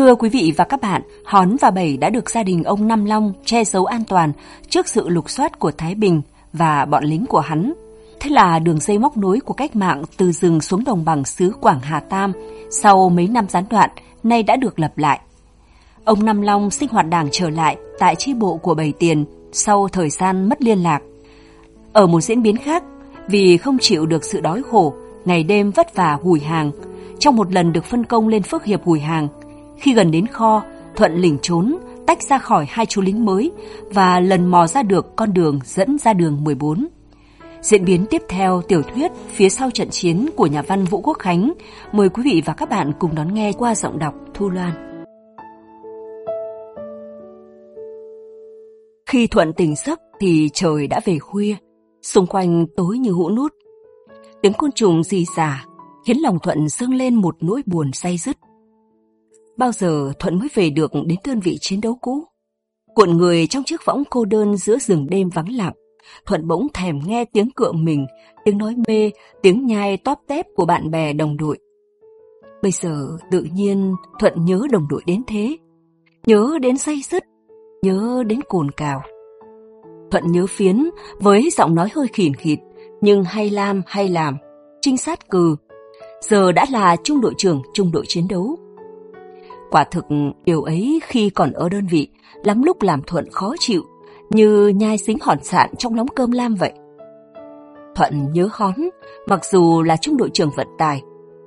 Thưa quý vị và các bạn, Hón và Bảy đã được gia đình ông Năm Long che giấu an toàn trước sự lục soát của Thái Bình và bọn lính của hắn. Thế là đường dây móc nối của cách mạng từ rừng xuống đồng bằng xứ Quảng Hà Tam sau mấy năm gián đoạn nay đã được lập lại. Ông Năm Long sinh hoạt đảng trở lại tại chi bộ của Bảy Tiền sau thời gian mất liên lạc. Ở một diễn biến khác, vì không chịu được sự đói khổ, ngày đêm vất vả hùi hàng, trong một lần được phân công lên phước hiệp hùi hàng, khi gần đến kho, Thuận lỉnh trốn, tách ra khỏi hai chú lính mới và lần mò ra được con đường dẫn ra đường 14. Diễn biến tiếp theo tiểu thuyết phía sau trận chiến của nhà văn Vũ Quốc Khánh. Mời quý vị và các bạn cùng đón nghe qua giọng đọc Thu Loan. Khi Thuận tỉnh giấc thì trời đã về khuya, xung quanh tối như hũ nút. Tiếng côn trùng rì rả khiến lòng Thuận dâng lên một nỗi buồn say dứt. Bao giờ Thuận mới về được đến đơn vị chiến đấu cũ? Cuộn người trong chiếc võng cô đơn giữa rừng đêm vắng lặng, Thuận bỗng thèm nghe tiếng cựa mình, tiếng nói mê, tiếng nhai tóp tép của bạn bè đồng đội. Bây giờ tự nhiên Thuận nhớ đồng đội đến thế, nhớ đến say sứt, nhớ đến cồn cào. Thuận nhớ phiến với giọng nói hơi khỉn khịt, nhưng hay lam hay làm, trinh sát cừ. Giờ đã là trung đội trưởng trung đội chiến đấu. Quả thực điều ấy khi còn ở đơn vị, lắm lúc làm Thuận khó chịu, như nhai xính hòn sạn trong nóng cơm lam vậy. Thuận nhớ hón, mặc dù là trung đội trưởng vận tài,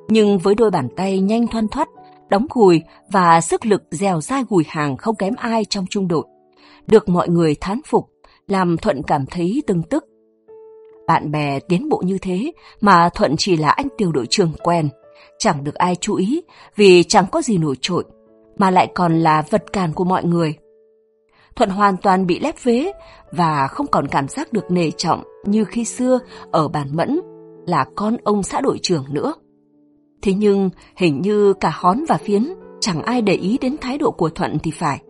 nhưng với đôi bàn tay nhanh thoăn thoắt, đóng gùi và sức lực dèo dai gùi hàng không kém ai trong trung đội. Được mọi người thán phục, làm Thuận cảm thấy từng tức. Bạn bè tiến bộ như thế mà Thuận chỉ là anh tiểu đội trưởng quen, chẳng được ai chú ý vì chẳng có gì nổi trội, mà lại còn là vật cản của mọi người. Thuận hoàn toàn bị lép vế và không còn cảm giác được nề trọng như khi xưa ở bản mẫn là con ông xã đội trưởng nữa. Thế nhưng hình như cả hón và phiến chẳng ai để ý đến thái độ của Thuận thì phải.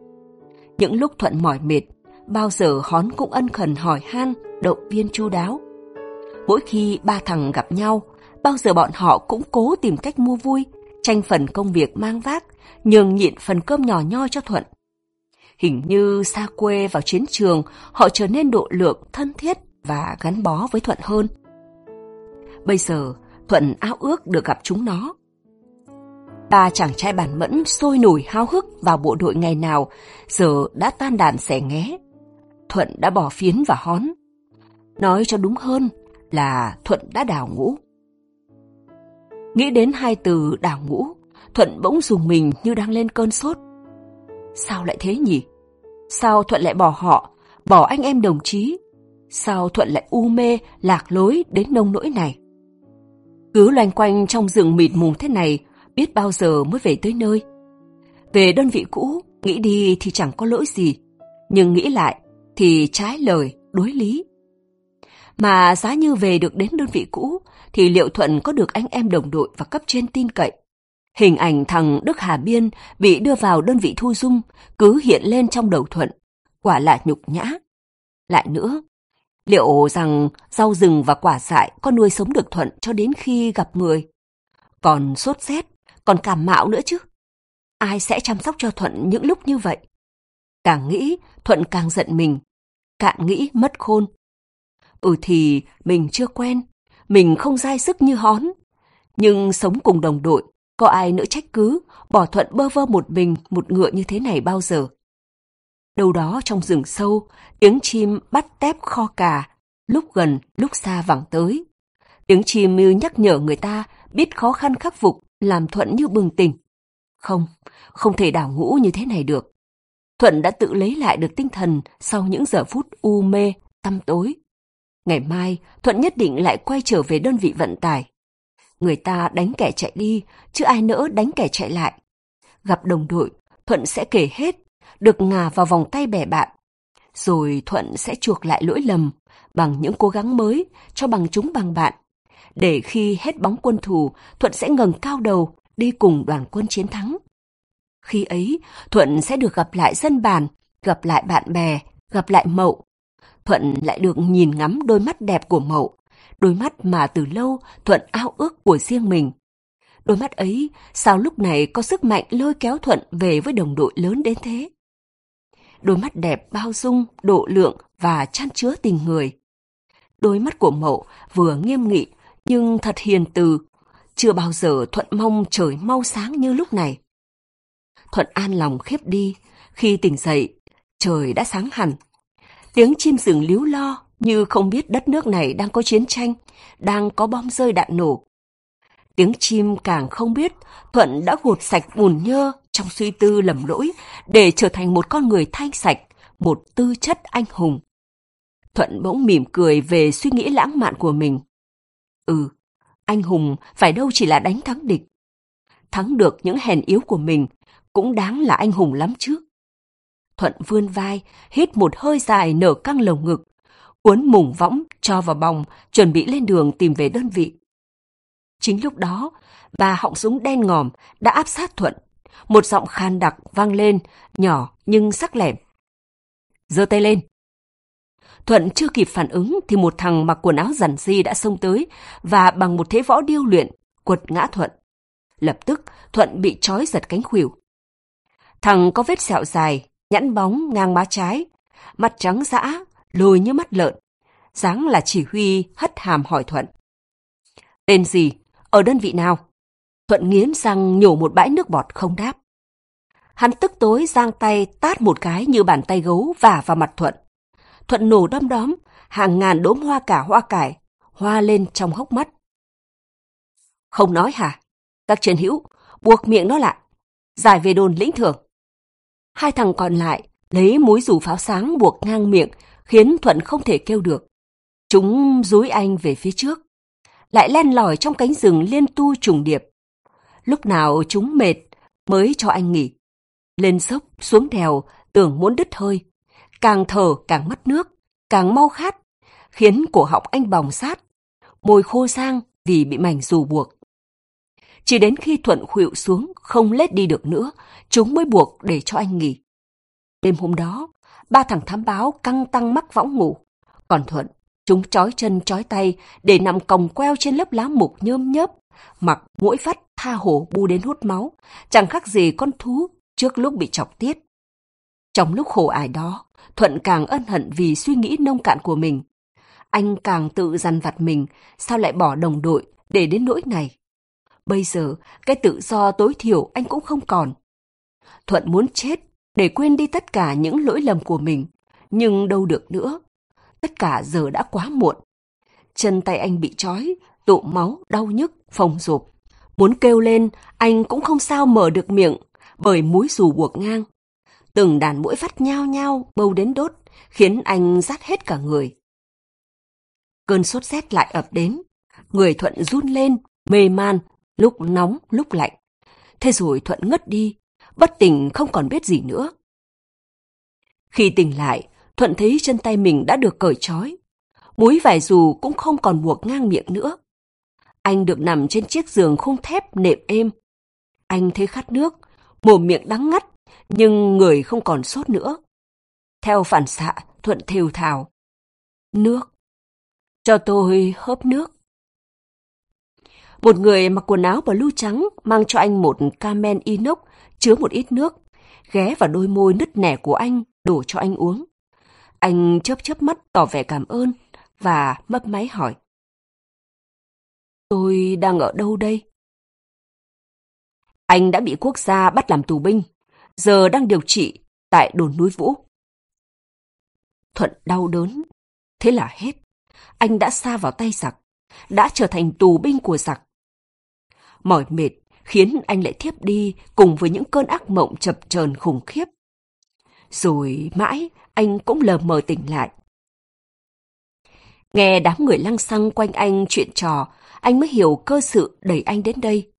Những lúc Thuận mỏi mệt, bao giờ hón cũng ân khẩn hỏi han, động viên chu đáo. Mỗi khi ba thằng gặp nhau, bao giờ bọn họ cũng cố tìm cách mua vui, tranh phần công việc mang vác, nhường nhịn phần cơm nhỏ nhoi cho Thuận. Hình như xa quê vào chiến trường, họ trở nên độ lượng, thân thiết và gắn bó với Thuận hơn. Bây giờ, Thuận ao ước được gặp chúng nó. Ba chàng trai bản mẫn sôi nổi háo hức vào bộ đội ngày nào, giờ đã tan đàn xẻ nghé. Thuận đã bỏ phiến và hón. Nói cho đúng hơn là Thuận đã đào ngũ. Nghĩ đến hai từ đảo ngũ, Thuận bỗng dùng mình như đang lên cơn sốt. Sao lại thế nhỉ? Sao Thuận lại bỏ họ, bỏ anh em đồng chí? Sao Thuận lại u mê, lạc lối đến nông nỗi này? Cứ loanh quanh trong rừng mịt mùng thế này, biết bao giờ mới về tới nơi. Về đơn vị cũ, nghĩ đi thì chẳng có lỗi gì, nhưng nghĩ lại thì trái lời, đối lý. Mà giá như về được đến đơn vị cũ, thì liệu Thuận có được anh em đồng đội và cấp trên tin cậy? Hình ảnh thằng Đức Hà Biên bị đưa vào đơn vị thu dung cứ hiện lên trong đầu Thuận, quả là nhục nhã. Lại nữa, liệu rằng rau rừng và quả dại có nuôi sống được Thuận cho đến khi gặp người? Còn sốt rét, còn cảm mạo nữa chứ. Ai sẽ chăm sóc cho Thuận những lúc như vậy? Càng nghĩ, Thuận càng giận mình. Cạn nghĩ mất khôn. Ừ thì mình chưa quen, mình không dai sức như hón. Nhưng sống cùng đồng đội, có ai nữa trách cứ, bỏ thuận bơ vơ một mình, một ngựa như thế này bao giờ. Đâu đó trong rừng sâu, tiếng chim bắt tép kho cà, lúc gần, lúc xa vẳng tới. Tiếng chim như nhắc nhở người ta biết khó khăn khắc phục, làm Thuận như bừng tỉnh. Không, không thể đảo ngũ như thế này được. Thuận đã tự lấy lại được tinh thần sau những giờ phút u mê, tăm tối. Ngày mai, Thuận nhất định lại quay trở về đơn vị vận tải. Người ta đánh kẻ chạy đi, chứ ai nỡ đánh kẻ chạy lại. Gặp đồng đội, Thuận sẽ kể hết, được ngà vào vòng tay bè bạn. Rồi Thuận sẽ chuộc lại lỗi lầm bằng những cố gắng mới cho bằng chúng bằng bạn. Để khi hết bóng quân thù, Thuận sẽ ngẩng cao đầu đi cùng đoàn quân chiến thắng. Khi ấy, Thuận sẽ được gặp lại dân bản, gặp lại bạn bè, gặp lại Mậu. Thuận lại được nhìn ngắm đôi mắt đẹp của Mậu, đôi mắt mà từ lâu Thuận ao ước của riêng mình. Đôi mắt ấy sao lúc này có sức mạnh lôi kéo Thuận về với đồng đội lớn đến thế? Đôi mắt đẹp bao dung, độ lượng và chan chứa tình người. Đôi mắt của mậu vừa nghiêm nghị nhưng thật hiền từ. Chưa bao giờ Thuận mong trời mau sáng như lúc này. Thuận an lòng khiếp đi. Khi tỉnh dậy, trời đã sáng hẳn. Tiếng chim rừng líu lo như không biết đất nước này đang có chiến tranh, đang có bom rơi đạn nổ. Tiếng chim càng không biết Thuận đã gột sạch bùn nhơ trong suy tư lầm lỗi để trở thành một con người thanh sạch, một tư chất anh hùng. Thuận bỗng mỉm cười về suy nghĩ lãng mạn của mình. Ừ, anh hùng phải đâu chỉ là đánh thắng địch. Thắng được những hèn yếu của mình cũng đáng là anh hùng lắm chứ. Thuận vươn vai, hít một hơi dài nở căng lồng ngực, cuốn mùng võng cho vào bòng, chuẩn bị lên đường tìm về đơn vị. Chính lúc đó, ba họng súng đen ngòm đã áp sát Thuận. Một giọng khan đặc vang lên, nhỏ nhưng sắc lẻm. giơ tay lên. Thuận chưa kịp phản ứng thì một thằng mặc quần áo giản di đã xông tới và bằng một thế võ điêu luyện, quật ngã Thuận. Lập tức, Thuận bị trói giật cánh khuỷu. Thằng có vết sẹo dài, nhẵn bóng ngang má trái, mặt trắng dã, lồi như mắt lợn. dáng là chỉ huy hất hàm hỏi Thuận. Tên gì? Ở đơn vị nào? Thuận nghiến răng nhổ một bãi nước bọt không đáp. Hắn tức tối giang tay tát một cái như bàn tay gấu vả vào mặt Thuận. Thuận nổ đom đóm, hàng ngàn đốm hoa cả hoa cải, hoa lên trong hốc mắt. Không nói hả? Các chiến hữu, buộc miệng nó lại. Giải về đồn lĩnh thưởng. Hai thằng còn lại lấy múi rủ pháo sáng buộc ngang miệng, khiến Thuận không thể kêu được. Chúng dối anh về phía trước. Lại len lỏi trong cánh rừng liên tu trùng điệp. Lúc nào chúng mệt mới cho anh nghỉ. Lên dốc, xuống đèo, tưởng muốn đứt hơi. Càng thở càng mất nước, càng mau khát, khiến cổ họng anh bòng sát. Môi khô sang vì bị mảnh dù buộc. Chỉ đến khi Thuận khuỵu xuống, không lết đi được nữa, chúng mới buộc để cho anh nghỉ. Đêm hôm đó, ba thằng thám báo căng tăng mắc võng ngủ. Còn Thuận, chúng trói chân trói tay để nằm còng queo trên lớp lá mục nhơm nhớp, mặc mũi phát tha hổ bu đến hút máu, chẳng khác gì con thú trước lúc bị chọc tiết. Trong lúc khổ ải đó, Thuận càng ân hận vì suy nghĩ nông cạn của mình. Anh càng tự dằn vặt mình, sao lại bỏ đồng đội để đến nỗi này. Bây giờ, cái tự do tối thiểu anh cũng không còn. Thuận muốn chết để quên đi tất cả những lỗi lầm của mình, nhưng đâu được nữa. Tất cả giờ đã quá muộn. Chân tay anh bị trói, tụ máu, đau nhức, phồng rộp. Muốn kêu lên, anh cũng không sao mở được miệng, bởi mũi dù buộc ngang. Từng đàn mũi vắt nhao nhao, bâu đến đốt, khiến anh rát hết cả người. Cơn sốt rét lại ập đến, người Thuận run lên, mê man, lúc nóng, lúc lạnh. Thế rồi Thuận ngất đi, bất tỉnh không còn biết gì nữa. Khi tỉnh lại, Thuận thấy chân tay mình đã được cởi trói. Múi vải dù cũng không còn buộc ngang miệng nữa. Anh được nằm trên chiếc giường khung thép nệm êm. Anh thấy khát nước, mồm miệng đắng ngắt, nhưng người không còn sốt nữa. Theo phản xạ, Thuận thều thào. Nước. Cho tôi hớp nước. Một người mặc quần áo blue trắng mang cho anh một camen inox chứa một ít nước, ghé vào đôi môi nứt nẻ của anh, đổ cho anh uống. Anh chớp chớp mắt tỏ vẻ cảm ơn và mấp máy hỏi. Tôi đang ở đâu đây? Anh đã bị quốc gia bắt làm tù binh, giờ đang điều trị tại đồn núi Vũ. Thuận đau đớn, thế là hết. Anh đã xa vào tay giặc, đã trở thành tù binh của giặc. Mỏi mệt khiến anh lại thiếp đi cùng với những cơn ác mộng chập chờn khủng khiếp. Rồi mãi anh cũng lờ mờ tỉnh lại. Nghe đám người lăng xăng quanh anh chuyện trò, anh mới hiểu cơ sự đẩy anh đến đây.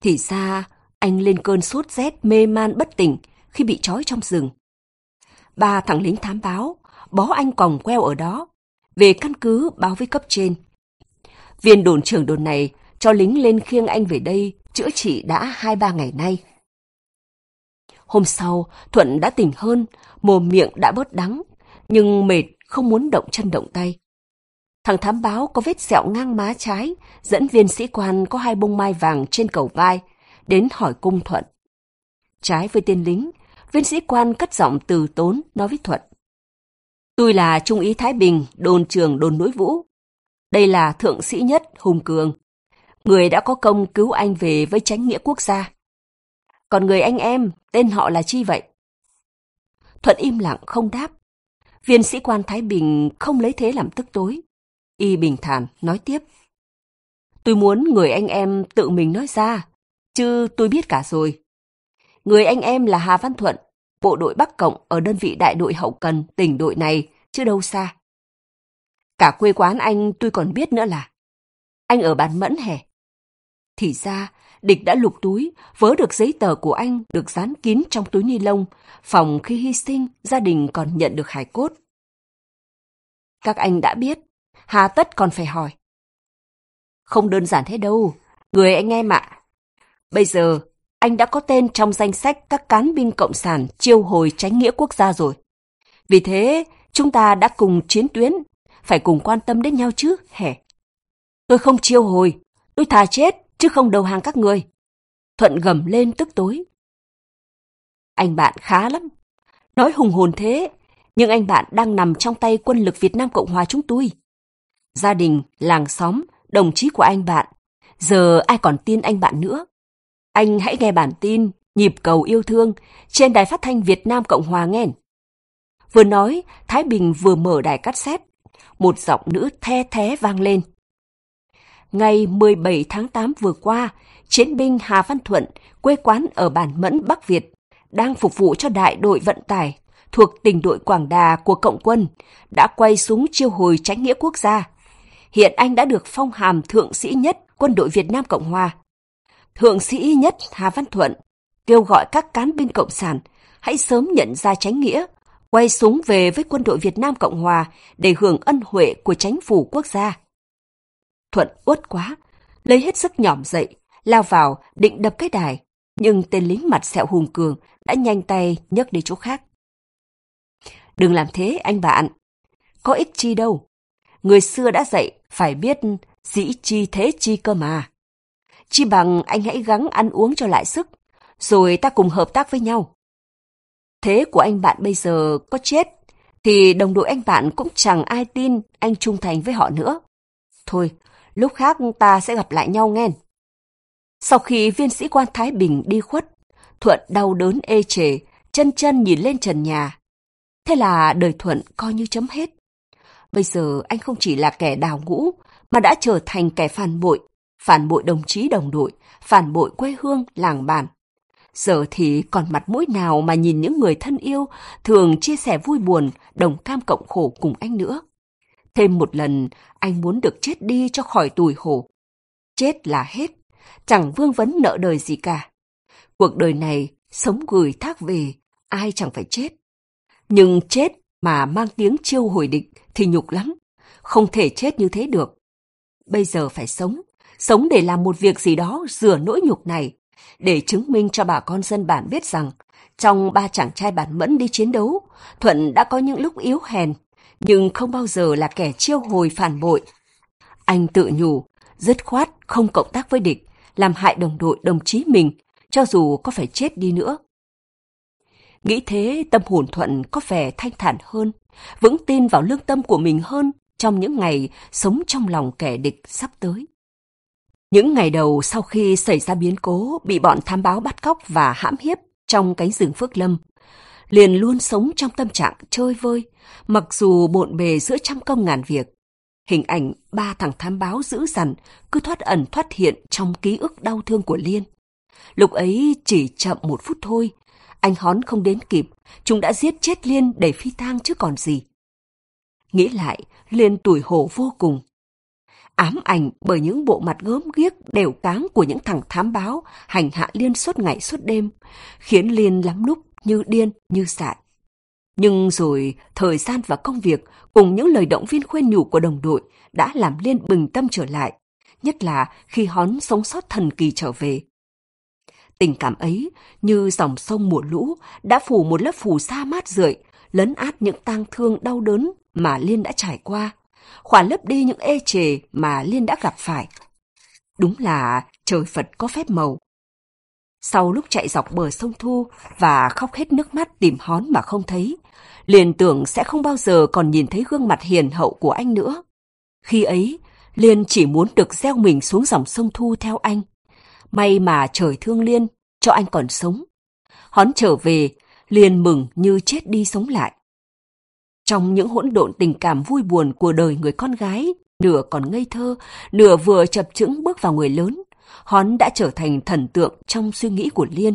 Thì ra, anh lên cơn sốt rét mê man bất tỉnh khi bị trói trong rừng. Ba thằng lính thám báo, bó anh còng queo ở đó, về căn cứ báo với cấp trên. Viên đồn trưởng đồn này cho lính lên khiêng anh về đây chữa trị đã hai ba ngày nay. Hôm sau, Thuận đã tỉnh hơn, mồm miệng đã bớt đắng, nhưng mệt không muốn động chân động tay. Thằng thám báo có vết sẹo ngang má trái, dẫn viên sĩ quan có hai bông mai vàng trên cầu vai, đến hỏi cung Thuận. Trái với tên lính, viên sĩ quan cất giọng từ tốn nói với Thuận. Tôi là Trung úy Thái Bình, đồn trường đồn núi Vũ. Đây là thượng sĩ nhất Hùng Cường, người đã có công cứu anh về với chánh nghĩa quốc gia. Còn người anh em, tên họ là chi vậy? Thuận im lặng không đáp. Viên sĩ quan Thái Bình không lấy thế làm tức tối. Y bình thản nói tiếp. Tôi muốn người anh em tự mình nói ra, chứ tôi biết cả rồi. Người anh em là Hà Văn Thuận, bộ đội Bắc Cộng ở đơn vị đại đội hậu cần tỉnh đội này, chứ đâu xa. Cả quê quán anh tôi còn biết nữa là. Anh ở bản mẫn hè. Thì ra, địch đã lục túi, vớ được giấy tờ của anh được dán kín trong túi ni lông, phòng khi hy sinh, gia đình còn nhận được hải cốt. Các anh đã biết, hà tất còn phải hỏi. Không đơn giản thế đâu, người anh em ạ. Bây giờ, anh đã có tên trong danh sách các cán binh cộng sản chiêu hồi tránh nghĩa quốc gia rồi. Vì thế, chúng ta đã cùng chiến tuyến, phải cùng quan tâm đến nhau chứ, hẻ. Tôi không chiêu hồi, tôi thà chết, chứ không đầu hàng các người. Thuận gầm lên tức tối. Anh bạn khá lắm. Nói hùng hồn thế, nhưng anh bạn đang nằm trong tay quân lực Việt Nam Cộng Hòa chúng tôi. Gia đình, làng xóm, đồng chí của anh bạn. Giờ ai còn tin anh bạn nữa? Anh hãy nghe bản tin Nhịp cầu yêu thương trên đài phát thanh Việt Nam Cộng Hòa nghe. Vừa nói, Thái Bình vừa mở đài cắt xét. Một giọng nữ the thé vang lên. Ngày 17 tháng 8 vừa qua, chiến binh Hà Văn Thuận, quê quán ở bản Mẫn Bắc Việt, đang phục vụ cho đại đội vận tải thuộc tỉnh đội Quảng Đà của Cộng quân, đã quay súng chiêu hồi tránh nghĩa quốc gia. Hiện anh đã được phong hàm thượng sĩ nhất quân đội Việt Nam Cộng Hòa. Thượng sĩ nhất Hà Văn Thuận kêu gọi các cán binh Cộng sản hãy sớm nhận ra tránh nghĩa, quay súng về với quân đội Việt Nam Cộng Hòa để hưởng ân huệ của chính phủ quốc gia. Thuận uất quá, lấy hết sức nhỏm dậy, lao vào định đập cái đài, nhưng tên lính mặt sẹo hùng cường đã nhanh tay nhấc đi chỗ khác. Đừng làm thế anh bạn, có ích chi đâu. Người xưa đã dạy phải biết dĩ chi thế chi cơ mà. Chi bằng anh hãy gắng ăn uống cho lại sức, rồi ta cùng hợp tác với nhau. Thế của anh bạn bây giờ có chết, thì đồng đội anh bạn cũng chẳng ai tin anh trung thành với họ nữa. Thôi, lúc khác ta sẽ gặp lại nhau nghe. Sau khi viên sĩ quan Thái Bình đi khuất, Thuận đau đớn ê chề, chân chân nhìn lên trần nhà. Thế là đời Thuận coi như chấm hết. Bây giờ anh không chỉ là kẻ đào ngũ, mà đã trở thành kẻ phản bội, phản bội đồng chí đồng đội, phản bội quê hương, làng bản. Giờ thì còn mặt mũi nào mà nhìn những người thân yêu thường chia sẻ vui buồn, đồng cam cộng khổ cùng anh nữa. Thêm một lần, anh muốn được chết đi cho khỏi tủi hổ. Chết là hết, chẳng vương vấn nợ đời gì cả. Cuộc đời này, sống gửi thác về, ai chẳng phải chết. Nhưng chết mà mang tiếng chiêu hồi địch thì nhục lắm, không thể chết như thế được. Bây giờ phải sống, sống để làm một việc gì đó rửa nỗi nhục này, để chứng minh cho bà con dân bản biết rằng trong ba chàng trai bản mẫn đi chiến đấu, Thuận đã có những lúc yếu hèn, nhưng không bao giờ là kẻ chiêu hồi phản bội. Anh tự nhủ, dứt khoát không cộng tác với địch, làm hại đồng đội đồng chí mình, cho dù có phải chết đi nữa. Nghĩ thế tâm hồn Thuận có vẻ thanh thản hơn, vững tin vào lương tâm của mình hơn trong những ngày sống trong lòng kẻ địch sắp tới. Những ngày đầu sau khi xảy ra biến cố bị bọn thám báo bắt cóc và hãm hiếp trong cánh rừng Phước Lâm, liền luôn sống trong tâm trạng chơi vơi, mặc dù bộn bề giữa trăm công ngàn việc. Hình ảnh ba thằng thám báo dữ dằn cứ thoát ẩn thoát hiện trong ký ức đau thương của Liên. Lúc ấy chỉ chậm một phút thôi, anh hón không đến kịp, chúng đã giết chết Liên để phi tang chứ còn gì. Nghĩ lại, Liên tủi hổ vô cùng. Ám ảnh bởi những bộ mặt gớm ghiếc đều cáng của những thằng thám báo hành hạ Liên suốt ngày suốt đêm, khiến Liên lắm lúc như điên, như sạn. Nhưng rồi thời gian và công việc cùng những lời động viên khuyên nhủ của đồng đội đã làm Liên bừng tâm trở lại, nhất là khi hón sống sót thần kỳ trở về. Tình cảm ấy như dòng sông mùa lũ đã phủ một lớp phù sa mát rượi, lấn át những tang thương đau đớn mà Liên đã trải qua, khỏa lấp đi những ê chề mà Liên đã gặp phải. Đúng là trời Phật có phép màu. Sau lúc chạy dọc bờ sông Thu và khóc hết nước mắt tìm hón mà không thấy, Liên tưởng sẽ không bao giờ còn nhìn thấy gương mặt hiền hậu của anh nữa. Khi ấy, Liên chỉ muốn được gieo mình xuống dòng sông Thu theo anh. May mà trời thương Liên, cho anh còn sống. Hón trở về, Liên mừng như chết đi sống lại. Trong những hỗn độn tình cảm vui buồn của đời người con gái, nửa còn ngây thơ, nửa vừa chập chững bước vào người lớn, Hón đã trở thành thần tượng trong suy nghĩ của Liên.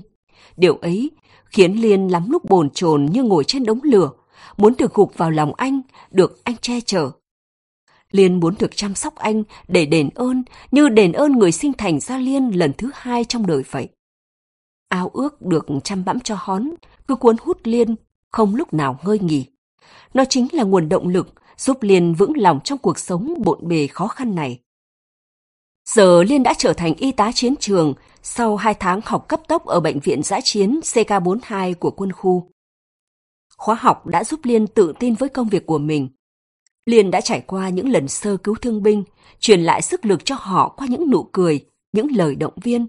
Điều ấy khiến Liên lắm lúc bồn chồn như ngồi trên đống lửa, muốn được gục vào lòng anh, được anh che chở. Liên muốn được chăm sóc anh để đền ơn, như đền ơn người sinh thành ra Liên lần thứ hai trong đời vậy. Ao ước được chăm bẵm cho hón, cứ cuốn hút Liên, không lúc nào ngơi nghỉ. Nó chính là nguồn động lực giúp Liên vững lòng trong cuộc sống bộn bề khó khăn này. Giờ Liên đã trở thành y tá chiến trường sau hai tháng học cấp tốc ở bệnh viện giã chiến CK42 của quân khu. Khóa học đã giúp Liên tự tin với công việc của mình. Liên đã trải qua những lần sơ cứu thương binh, truyền lại sức lực cho họ qua những nụ cười, những lời động viên.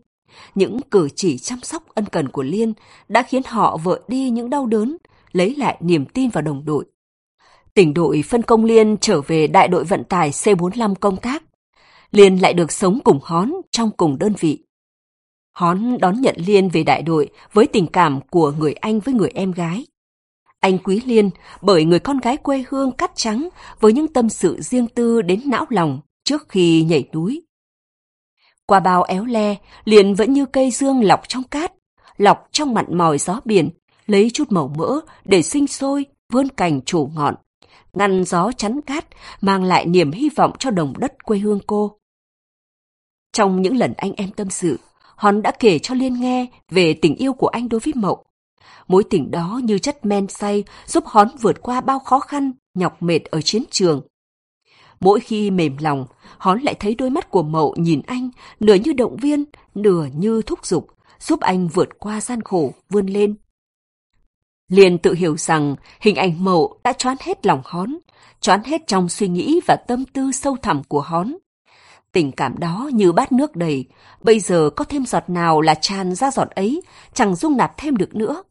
Những cử chỉ chăm sóc ân cần của Liên đã khiến họ vợ đi những đau đớn, lấy lại niềm tin vào đồng đội. Tỉnh đội phân công Liên trở về đại đội vận tải C45 công tác. Liên lại được sống cùng Hón trong cùng đơn vị. Hón đón nhận Liên về đại đội với tình cảm của người anh với người em gái. Anh quý Liên bởi người con gái quê hương cắt trắng với những tâm sự riêng tư đến não lòng trước khi nhảy núi. Qua bao éo le, Liên vẫn như cây dương lọc trong cát, lọc trong mặn mòi gió biển, lấy chút màu mỡ để sinh sôi, vươn cành trổ ngọn, ngăn gió chắn cát, mang lại niềm hy vọng cho đồng đất quê hương cô. Trong những lần anh em tâm sự, Hòn đã kể cho Liên nghe về tình yêu của anh đối với Mậu. Mối tình đó như chất men say giúp Hón vượt qua bao khó khăn, nhọc mệt ở chiến trường. Mỗi khi mềm lòng, Hón lại thấy đôi mắt của Mậu nhìn anh, nửa như động viên, nửa như thúc giục, giúp anh vượt qua gian khổ, vươn lên. Liền tự hiểu rằng hình ảnh Mậu đã choán hết lòng Hón, choán hết trong suy nghĩ và tâm tư sâu thẳm của Hón. Tình cảm đó như bát nước đầy, bây giờ có thêm giọt nào là tràn ra giọt ấy, chẳng dung nạp thêm được nữa.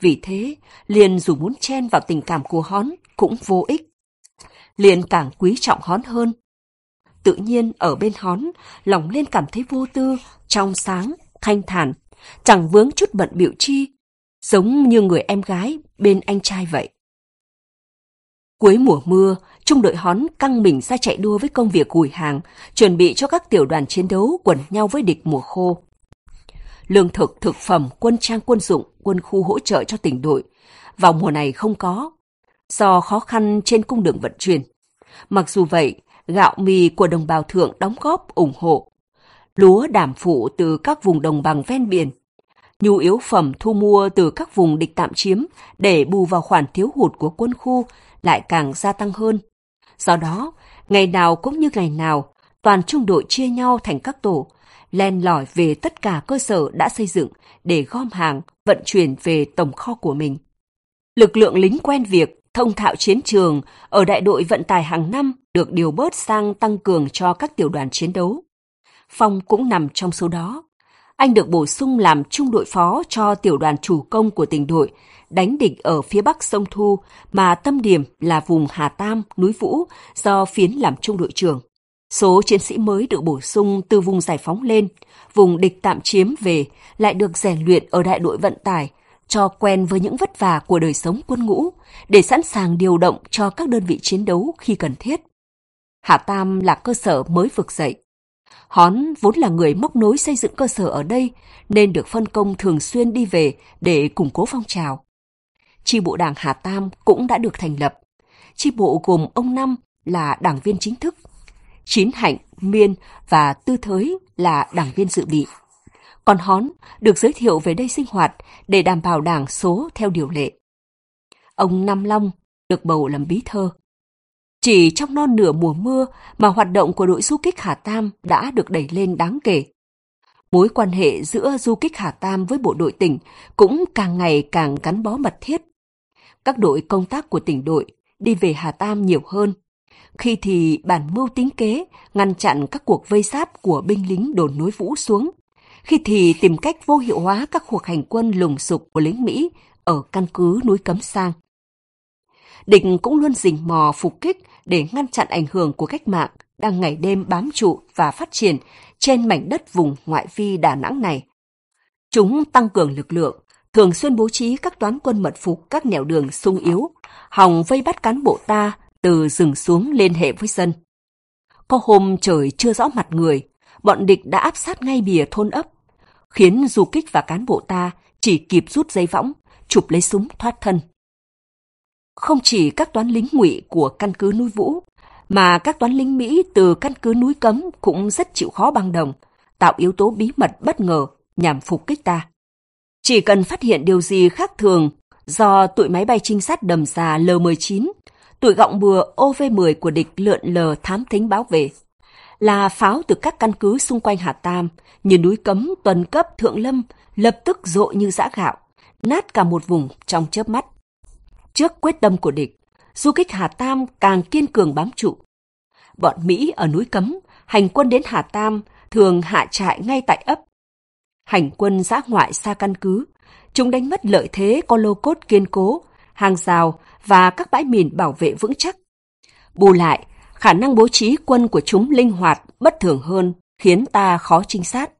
Vì thế, liền dù muốn chen vào tình cảm của Hón cũng vô ích. Liền càng quý trọng Hón hơn. Tự nhiên ở bên Hón, lòng lên cảm thấy vô tư, trong sáng, thanh thản, chẳng vướng chút bận biểu chi, giống như người em gái bên anh trai vậy. Cuối mùa mưa, trung đội hón căng mình ra chạy đua với công việc gùi hàng, chuẩn bị cho các tiểu đoàn chiến đấu quần nhau với địch mùa khô. Lương thực, thực phẩm, quân trang quân dụng, quân khu hỗ trợ cho tỉnh đội. Vào mùa này không có, do khó khăn trên cung đường vận chuyển. Mặc dù vậy, gạo mì của đồng bào thượng đóng góp ủng hộ. Lúa đảm phụ từ các vùng đồng bằng ven biển. Nhu yếu phẩm thu mua từ các vùng địch tạm chiếm để bù vào khoản thiếu hụt của quân khu lại càng gia tăng hơn. Do đó, ngày nào cũng như ngày nào, toàn trung đội chia nhau thành các tổ, len lỏi về tất cả cơ sở đã xây dựng để gom hàng, vận chuyển về tổng kho của mình. Lực lượng lính quen việc, thông thạo chiến trường ở đại đội vận tải hàng năm được điều bớt sang tăng cường cho các tiểu đoàn chiến đấu. Phong cũng nằm trong số đó. Anh được bổ sung làm trung đội phó cho tiểu đoàn chủ công của tỉnh đội đánh địch ở phía bắc sông Thu mà tâm điểm là vùng Hà Tam, núi Vũ do Phiến làm trung đội trưởng. Số chiến sĩ mới được bổ sung từ vùng giải phóng lên, vùng địch tạm chiếm về lại được rèn luyện ở đại đội vận tải, cho quen với những vất vả của đời sống quân ngũ để sẵn sàng điều động cho các đơn vị chiến đấu khi cần thiết. Hà Tam là cơ sở mới vực dậy. Hón vốn là người móc nối xây dựng cơ sở ở đây nên được phân công thường xuyên đi về để củng cố phong trào chi bộ đảng Hà Tam cũng đã được thành lập. Chi bộ gồm ông Năm là đảng viên chính thức, Chín Hạnh, Miên và Tư Thới là đảng viên dự bị. Còn Hón được giới thiệu về đây sinh hoạt để đảm bảo đảng số theo điều lệ. Ông Năm Long được bầu làm bí thơ. Chỉ trong non nửa mùa mưa mà hoạt động của đội du kích Hà Tam đã được đẩy lên đáng kể. Mối quan hệ giữa du kích Hà Tam với bộ đội tỉnh cũng càng ngày càng gắn bó mật thiết các đội công tác của tỉnh đội đi về Hà Tam nhiều hơn. khi thì bản mưu tính kế ngăn chặn các cuộc vây sáp của binh lính đồn núi Vũ xuống, khi thì tìm cách vô hiệu hóa các cuộc hành quân lùng sục của lính Mỹ ở căn cứ núi Cấm Sang. Địch cũng luôn rình mò phục kích để ngăn chặn ảnh hưởng của cách mạng đang ngày đêm bám trụ và phát triển trên mảnh đất vùng ngoại vi Đà Nẵng này. Chúng tăng cường lực lượng, thường xuyên bố trí các toán quân mật phục các nẻo đường sung yếu, hòng vây bắt cán bộ ta từ rừng xuống liên hệ với dân. Có hôm trời chưa rõ mặt người, bọn địch đã áp sát ngay bìa thôn ấp, khiến du kích và cán bộ ta chỉ kịp rút dây võng, chụp lấy súng thoát thân. Không chỉ các toán lính ngụy của căn cứ núi Vũ, mà các toán lính Mỹ từ căn cứ núi Cấm cũng rất chịu khó băng đồng, tạo yếu tố bí mật bất ngờ nhằm phục kích ta. Chỉ cần phát hiện điều gì khác thường do tụi máy bay trinh sát đầm già L-19, tụi gọng bừa OV-10 của địch lượn lờ thám thính báo về, là pháo từ các căn cứ xung quanh Hà Tam như núi Cấm, Tuần Cấp, Thượng Lâm lập tức rộ như giã gạo, nát cả một vùng trong chớp mắt. Trước quyết tâm của địch, du kích Hà Tam càng kiên cường bám trụ. Bọn Mỹ ở núi Cấm, hành quân đến Hà Tam thường hạ trại ngay tại ấp. Hành quân giã ngoại xa căn cứ, chúng đánh mất lợi thế có lô cốt kiên cố, hàng rào và các bãi mìn bảo vệ vững chắc. Bù lại, khả năng bố trí quân của chúng linh hoạt, bất thường hơn, khiến ta khó trinh sát.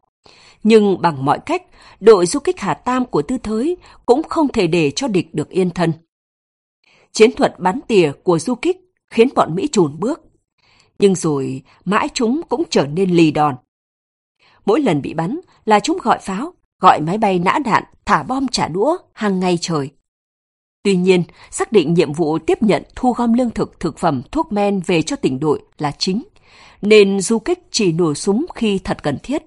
Nhưng bằng mọi cách, đội du kích Hà Tam của Tư Thới cũng không thể để cho địch được yên thân. Chiến thuật bắn tỉa của du kích khiến bọn Mỹ chùn bước. Nhưng rồi mãi chúng cũng trở nên lì đòn. Mỗi lần bị bắn là chúng gọi pháo, gọi máy bay nã đạn, thả bom trả đũa hàng ngày trời. Tuy nhiên, xác định nhiệm vụ tiếp nhận thu gom lương thực, thực phẩm, thuốc men về cho tỉnh đội là chính, nên du kích chỉ nổ súng khi thật cần thiết.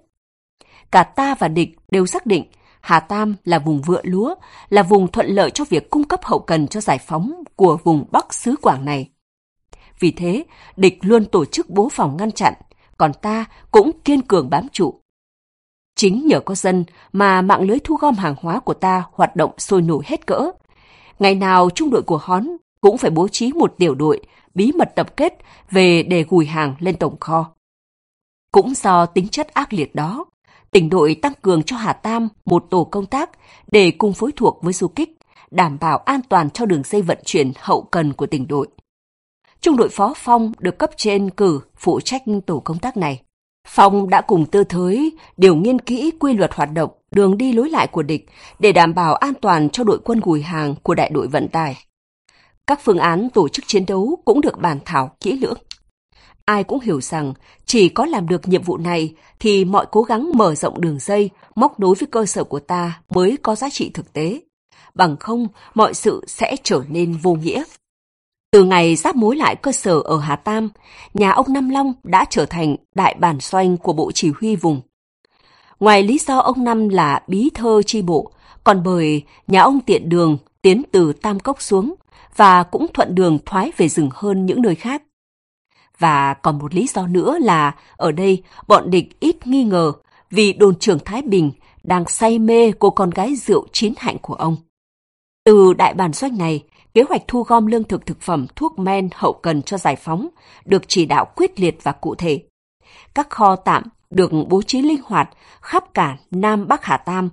Cả ta và địch đều xác định Hà Tam là vùng vựa lúa, là vùng thuận lợi cho việc cung cấp hậu cần cho giải phóng của vùng Bắc xứ Quảng này. Vì thế, địch luôn tổ chức bố phòng ngăn chặn, còn ta cũng kiên cường bám trụ. Chính nhờ có dân mà mạng lưới thu gom hàng hóa của ta hoạt động sôi nổi hết cỡ. Ngày nào trung đội của Hón cũng phải bố trí một tiểu đội bí mật tập kết về để gùi hàng lên tổng kho. Cũng do tính chất ác liệt đó, tỉnh đội tăng cường cho Hà Tam một tổ công tác để cùng phối thuộc với du kích, đảm bảo an toàn cho đường dây vận chuyển hậu cần của tỉnh đội. Trung đội Phó Phong được cấp trên cử phụ trách tổ công tác này. Phong đã cùng tư thới điều nghiên kỹ quy luật hoạt động, đường đi lối lại của địch để đảm bảo an toàn cho đội quân gùi hàng của đại đội vận tải. Các phương án tổ chức chiến đấu cũng được bàn thảo kỹ lưỡng. Ai cũng hiểu rằng chỉ có làm được nhiệm vụ này thì mọi cố gắng mở rộng đường dây, móc nối với cơ sở của ta mới có giá trị thực tế. Bằng không, mọi sự sẽ trở nên vô nghĩa. Từ ngày giáp mối lại cơ sở ở Hà Tam, nhà ông Năm Long đã trở thành đại bản doanh của bộ chỉ huy vùng. Ngoài lý do ông Năm là bí thơ chi bộ, còn bởi nhà ông tiện đường tiến từ Tam Cốc xuống và cũng thuận đường thoái về rừng hơn những nơi khác. Và còn một lý do nữa là ở đây bọn địch ít nghi ngờ vì đồn trưởng Thái Bình đang say mê cô con gái rượu chín hạnh của ông. Từ đại bản doanh này, kế hoạch thu gom lương thực thực phẩm, thuốc men, hậu cần cho giải phóng được chỉ đạo quyết liệt và cụ thể. Các kho tạm được bố trí linh hoạt khắp cả Nam Bắc Hà Tam,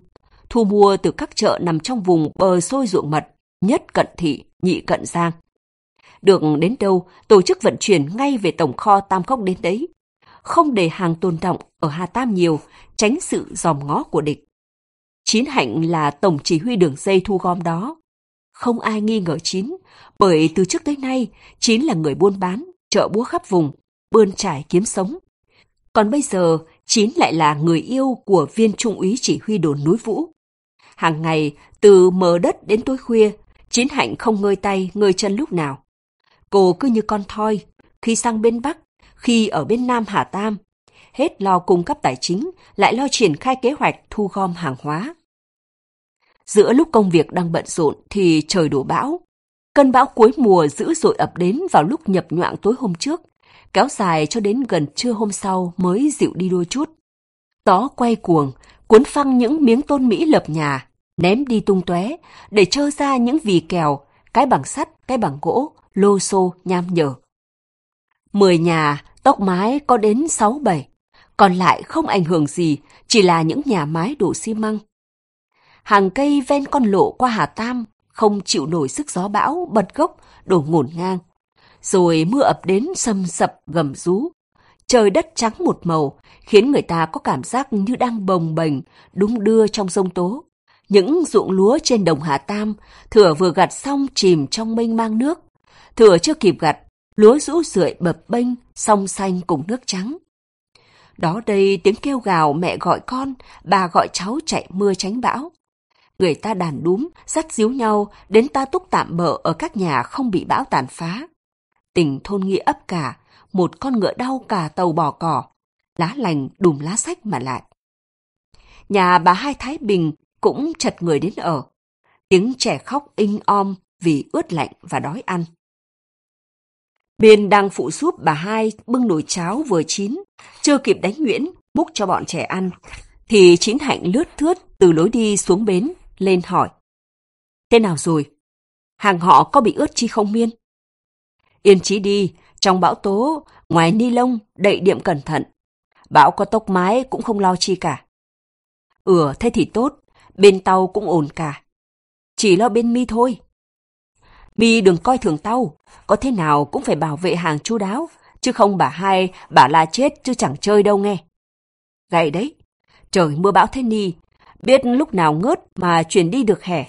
thu mua từ các chợ nằm trong vùng bờ sôi ruộng mật, nhất cận thị, nhị cận giang. Được đến đâu, tổ chức vận chuyển ngay về tổng kho Tam Cốc đến đấy. Không để hàng tồn động ở Hà Tam nhiều, tránh sự dòm ngó của địch. Chín Hạnh là tổng chỉ huy đường dây thu gom đó. Không ai nghi ngờ Chín, bởi từ trước tới nay, Chín là người buôn bán, chợ búa khắp vùng, bươn trải kiếm sống. Còn bây giờ, Chín lại là người yêu của viên trung úy chỉ huy đồn núi Vũ. Hàng ngày, từ mờ đất đến tối khuya, Chín Hạnh không ngơi tay, ngơi chân lúc nào. Cô cứ như con thoi, khi sang bên Bắc, khi ở bên Nam Hà Tam, hết lo cung cấp tài chính, lại lo triển khai kế hoạch thu gom hàng hóa. Giữa lúc công việc đang bận rộn thì trời đổ bão. Cơn bão cuối mùa dữ dội ập đến vào lúc nhập nhoạng tối hôm trước, kéo dài cho đến gần trưa hôm sau mới dịu đi đôi chút. Gió quay cuồng, cuốn phăng những miếng tôn Mỹ lập nhà, ném đi tung tóe để trơ ra những vì kèo, cái bằng sắt, cái bằng gỗ, lô xô, nham nhở. Mười nhà, tóc mái có đến sáu bảy, còn lại không ảnh hưởng gì, chỉ là những nhà mái đổ xi măng. Hàng cây ven con lộ qua Hà Tam không chịu nổi sức gió bão, bật gốc, đổ ngổn ngang. Rồi mưa ập đến sầm sập gầm rú. Trời đất trắng một màu, khiến người ta có cảm giác như đang bồng bềnh, đúng đưa trong sông tố. Những ruộng lúa trên đồng Hà Tam, thừa vừa gặt xong chìm trong mênh mang nước. Thừa chưa kịp gặt, lúa rũ rượi bập bênh, song xanh cùng nước trắng. Đó đây tiếng kêu gào mẹ gọi con, bà gọi cháu chạy mưa tránh bão. Người ta đàn đúm, dắt díu nhau, đến ta túc tạm bợ ở các nhà không bị bão tàn phá. Tình thôn nghĩa ấp cả, một con ngựa đau cả tàu bò cỏ, lá lành đùm lá sách mà lại. Nhà bà hai Thái Bình cũng chật người đến ở. Tiếng trẻ khóc inh om vì ướt lạnh và đói ăn. Biên đang phụ giúp bà hai bưng nồi cháo vừa chín, chưa kịp đánh nguyễn múc cho bọn trẻ ăn, thì chín hạnh lướt thướt từ lối đi xuống bến, lên hỏi. Thế nào rồi? Hàng họ có bị ướt chi không miên? Yên chí đi, trong bão tố, ngoài ni lông, đậy điểm cẩn thận. Bão có tốc mái cũng không lo chi cả. Ừ, thế thì tốt, bên tao cũng ổn cả. Chỉ lo bên mi thôi. Mi đừng coi thường tao, có thế nào cũng phải bảo vệ hàng chu đáo, chứ không bà hai, bà la chết chứ chẳng chơi đâu nghe. Gậy đấy, trời mưa bão thế ni, biết lúc nào ngớt mà chuyển đi được hè.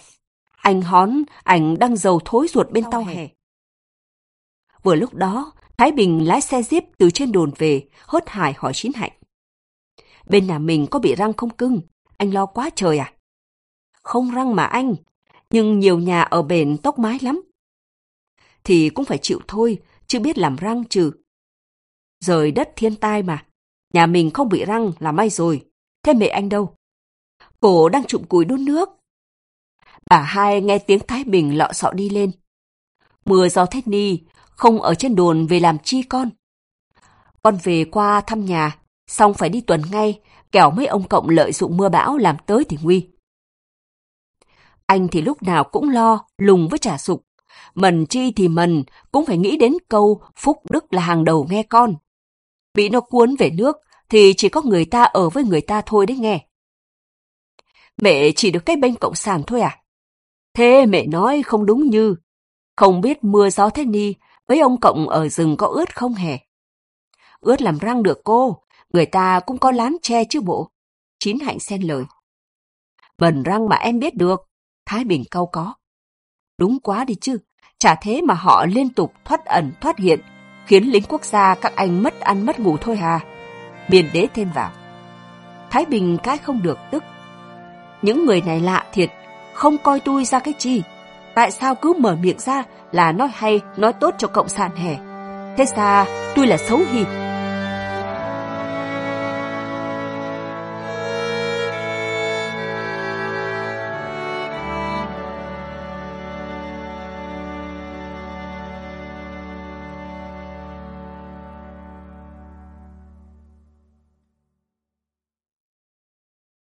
Anh hón, ảnh đang dầu thối ruột bên tao hè. Vừa lúc đó, Thái Bình lái xe jeep từ trên đồn về, hớt hải hỏi Chín Hạnh. Bên nhà mình có bị răng không cưng? Anh lo quá trời à? Không răng mà anh, nhưng nhiều nhà ở bền tóc mái lắm. Thì cũng phải chịu thôi, chứ biết làm răng trừ. Rời đất thiên tai mà, nhà mình không bị răng là may rồi. Thế mẹ anh đâu? Cổ đang trụm cùi đun nước. Bà hai nghe tiếng Thái Bình lọ sọ đi lên. Mưa gió thét ni, không ở trên đồn về làm chi con. Con về qua thăm nhà, xong phải đi tuần ngay, kẻo mấy ông cộng lợi dụng mưa bão làm tới thì nguy. Anh thì lúc nào cũng lo, lùng với trả sục. Mần chi thì mần, cũng phải nghĩ đến câu phúc đức là hàng đầu nghe con. Bị nó cuốn về nước, thì chỉ có người ta ở với người ta thôi đấy nghe. Mẹ chỉ được cái bên cộng sản thôi à? Thế mẹ nói không đúng như. Không biết mưa gió thế ni, mấy ông cộng ở rừng có ướt không hề? Ướt làm răng được cô, người ta cũng có lán che chứ bộ. Chín hạnh xen lời. Bần răng mà em biết được, Thái Bình câu có. Đúng quá đi chứ, chả thế mà họ liên tục thoát ẩn thoát hiện, khiến lính quốc gia các anh mất ăn mất ngủ thôi hà. Miền đế thêm vào. Thái Bình cái không được tức. Những người này lạ thiệt, không coi tôi ra cái chi. Tại sao cứ mở miệng ra là nói hay, nói tốt cho cộng sản hè Thế ra tôi là xấu hì,